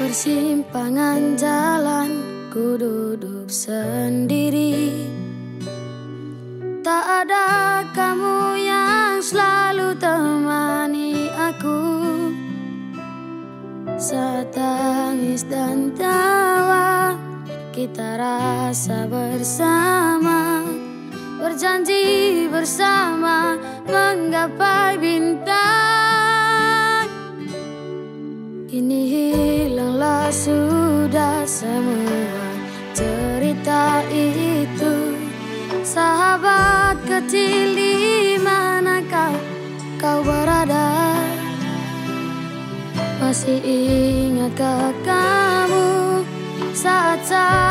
persimpangan jalan ku duduk sendiri. Tak ada kamu yang selalu temani aku. Saat tangis dan tawa kita rasa bersama. Berjanji bersama menggapai bintang Kini hilanglah sudah semua cerita itu. Sahabat kecil di mana kau, kau berada? Masih ingatkah kamu saat-saat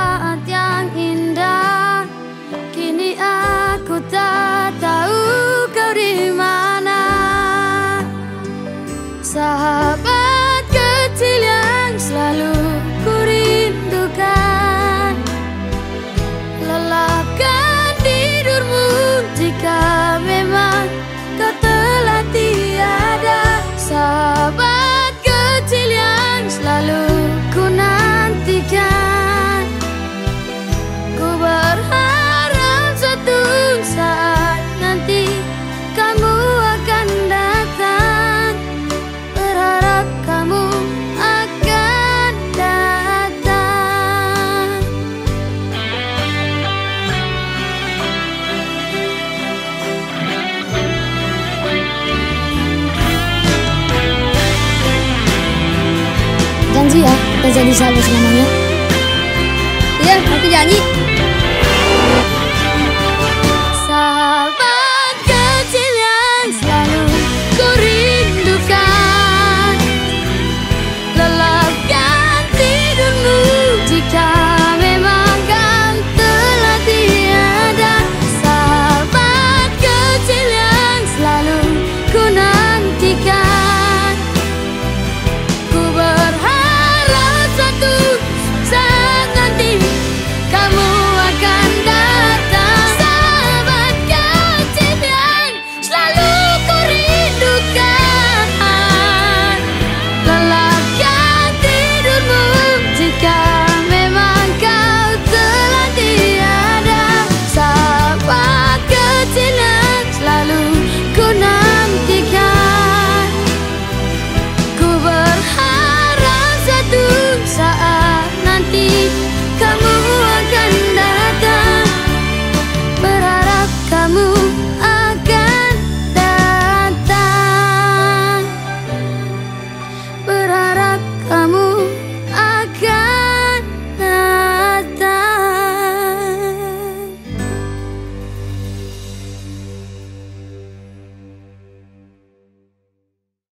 Janji ya, kita jadi sahabat selamanya Iya, aku janji.